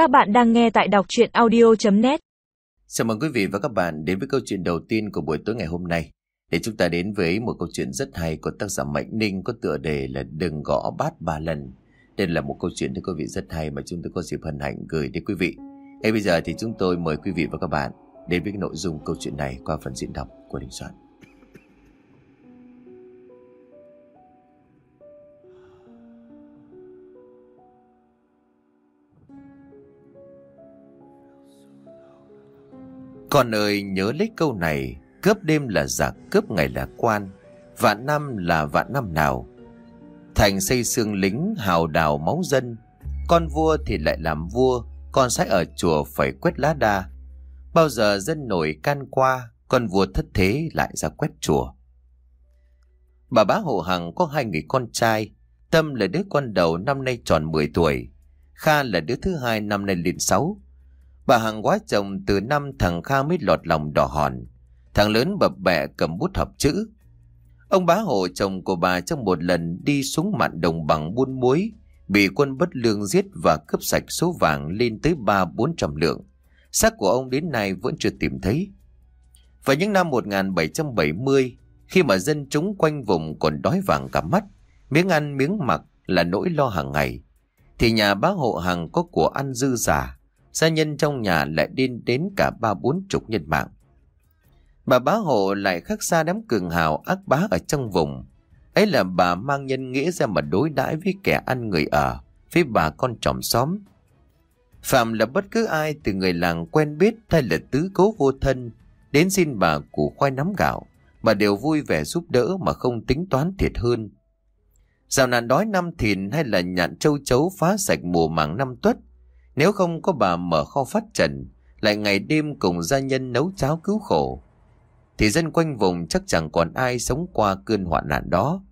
Các bạn đang nghe tại đọc chuyện audio.net Chào mừng quý vị và các bạn đến với câu chuyện đầu tiên của buổi tối ngày hôm nay. Để chúng ta đến với một câu chuyện rất hay của tác giả Mạnh Ninh có tựa đề là Đừng gõ bát ba lần. Đây là một câu chuyện thưa quý vị rất hay mà chúng tôi có dịp hân hạnh gửi đến quý vị. Ngay bây giờ thì chúng tôi mời quý vị và các bạn đến với nội dung câu chuyện này qua phần diễn đọc của Đình Soạn. Con ơi, nhớ lấy câu này, Cướp đêm là giặc, cướp ngày là quan, Vạn năm là vạn năm nào. Thành xây xương lính, hào đào máu dân, Con vua thì lại làm vua, Con sẽ ở chùa phải quét lá đa. Bao giờ dân nổi can qua, Con vua thất thế lại ra quét chùa. Bà bá hộ hằng có hai người con trai, Tâm là đứa con đầu năm nay tròn 10 tuổi, Kha là đứa thứ hai năm nay lên 6 Bà hàng quá chồng từ năm thằng Kha mới lọt lòng đỏ hòn. Thằng lớn bập bẹ cầm bút học chữ. Ông bá hộ chồng của bà trong một lần đi xuống mạn đồng bằng buôn muối, bị quân bất lương giết và cướp sạch số vàng lên tới ba bốn trăm lượng. Xác của ông đến nay vẫn chưa tìm thấy. Vào những năm 1770, khi mà dân chúng quanh vùng còn đói vàng cả mắt, miếng ăn miếng mặc là nỗi lo hàng ngày, thì nhà bá hộ hàng có của ăn dư giả, gia nhân trong nhà lại điên đến cả ba bốn chục nhân mạng. Bà bá hộ lại khác xa đám cường hào ác bá ở trong vùng. Ấy là bà mang nhân nghĩa ra mà đối đãi với kẻ ăn người ở, với bà con tròm xóm. Phạm là bất cứ ai từ người làng quen biết hay là tứ cố vô thân, đến xin bà củ khoai nắm gạo, bà đều vui vẻ giúp đỡ mà không tính toán thiệt hơn. Dạo nạn đói năm thìn hay là nhạn châu chấu phá sạch mùa màng năm tuất, nếu không có bà mở kho phát trần, lại ngày đêm cùng gia nhân nấu cháo cứu khổ, thì dân quanh vùng chắc chẳng còn ai sống qua cơn hoạn nạn đó.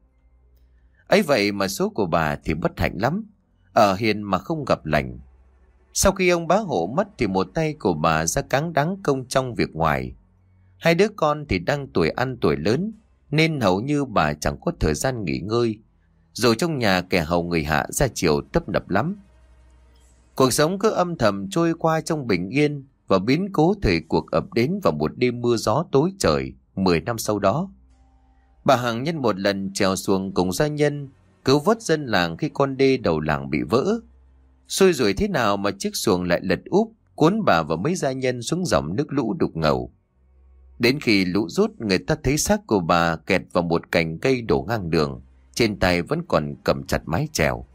ấy vậy mà số của bà thì bất hạnh lắm, ở hiền mà không gặp lành. Sau khi ông bá hộ mất thì một tay của bà ra cáng đắng công trong việc ngoài. Hai đứa con thì đang tuổi ăn tuổi lớn, nên hầu như bà chẳng có thời gian nghỉ ngơi. Rồi trong nhà kẻ hầu người hạ ra chiều tấp nập lắm. Cuộc sống cứ âm thầm trôi qua trong bình yên và biến cố thời cuộc ập đến vào một đêm mưa gió tối trời 10 năm sau đó. Bà Hằng nhân một lần trèo xuồng cùng gia nhân cứu vớt dân làng khi con đê đầu làng bị vỡ. Xui rủi thế nào mà chiếc xuồng lại lật úp cuốn bà và mấy gia nhân xuống dòng nước lũ đục ngầu. Đến khi lũ rút người ta thấy xác của bà kẹt vào một cành cây đổ ngang đường, trên tay vẫn còn cầm chặt mái chèo.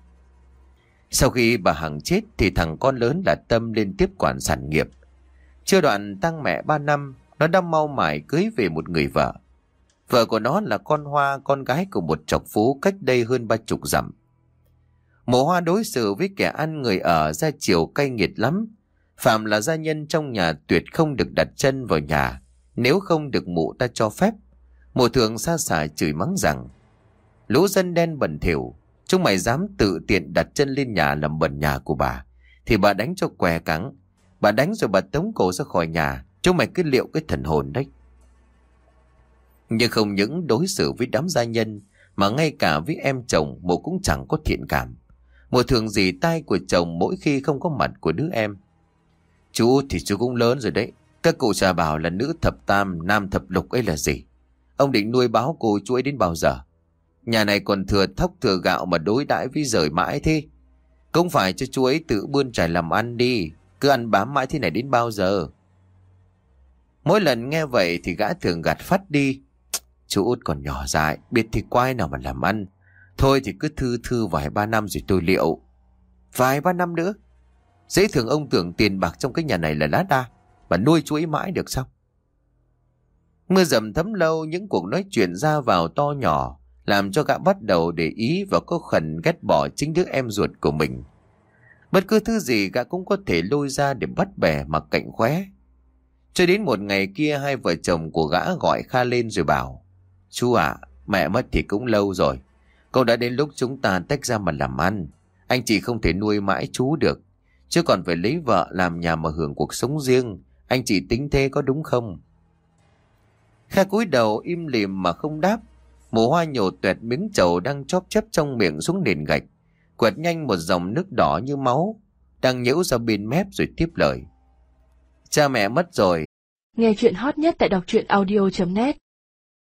Sau khi bà Hằng chết thì thằng con lớn là Tâm lên tiếp quản sản nghiệp. Chưa đoạn tăng mẹ 3 năm, nó đã mau mải cưới về một người vợ. Vợ của nó là con Hoa, con gái của một chọc phú cách đây hơn ba chục dặm. Mộ Hoa đối xử với kẻ ăn người ở ra chiều cay nghiệt lắm. Phạm là gia nhân trong nhà tuyệt không được đặt chân vào nhà, nếu không được mụ ta cho phép. Mộ thường xa xài chửi mắng rằng, lũ dân đen bẩn thỉu Chúng mày dám tự tiện đặt chân lên nhà làm bẩn nhà của bà. Thì bà đánh cho què cắn. Bà đánh rồi bà tống cổ ra khỏi nhà. Chúng mày cứ liệu cái thần hồn đấy. Nhưng không những đối xử với đám gia nhân, Mà ngay cả với em chồng Mộ cũng chẳng có thiện cảm. Mộ thường gì tay của chồng mỗi khi không có mặt của đứa em. Chú thì chú cũng lớn rồi đấy. Các cụ già bảo là nữ thập tam, Nam thập lục ấy là gì? Ông định nuôi báo cô chú ấy đến bao giờ? Nhà này còn thừa thóc thừa gạo mà đối đãi với rời mãi thế. Không phải cho chú ấy tự bươn trải làm ăn đi. Cứ ăn bám mãi thế này đến bao giờ. Mỗi lần nghe vậy thì gã thường gạt phát đi. Chú út còn nhỏ dại, biết thì quay nào mà làm ăn. Thôi thì cứ thư thư vài ba năm rồi tôi liệu. Vài ba năm nữa. Dễ thường ông tưởng tiền bạc trong cái nhà này là lá đa. Mà nuôi chú ấy mãi được sao? Mưa dầm thấm lâu những cuộc nói chuyện ra vào to nhỏ làm cho gã bắt đầu để ý và có khẩn ghét bỏ chính đứa em ruột của mình. Bất cứ thứ gì gã cũng có thể lôi ra để bắt bẻ mà cạnh khóe. Cho đến một ngày kia hai vợ chồng của gã gọi Kha lên rồi bảo Chú ạ, mẹ mất thì cũng lâu rồi. Cậu đã đến lúc chúng ta tách ra mà làm ăn. Anh chị không thể nuôi mãi chú được. Chứ còn phải lấy vợ làm nhà mà hưởng cuộc sống riêng. Anh chị tính thế có đúng không? Kha cúi đầu im lìm mà không đáp. Mù hoa nhổ tuẹt miếng trầu đang chóp chép trong miệng xuống nền gạch. Quẹt nhanh một dòng nước đỏ như máu. Đang nhễu ra bên mép rồi tiếp lời. Cha mẹ mất rồi. Nghe chuyện hot nhất tại đọc truyện audio.net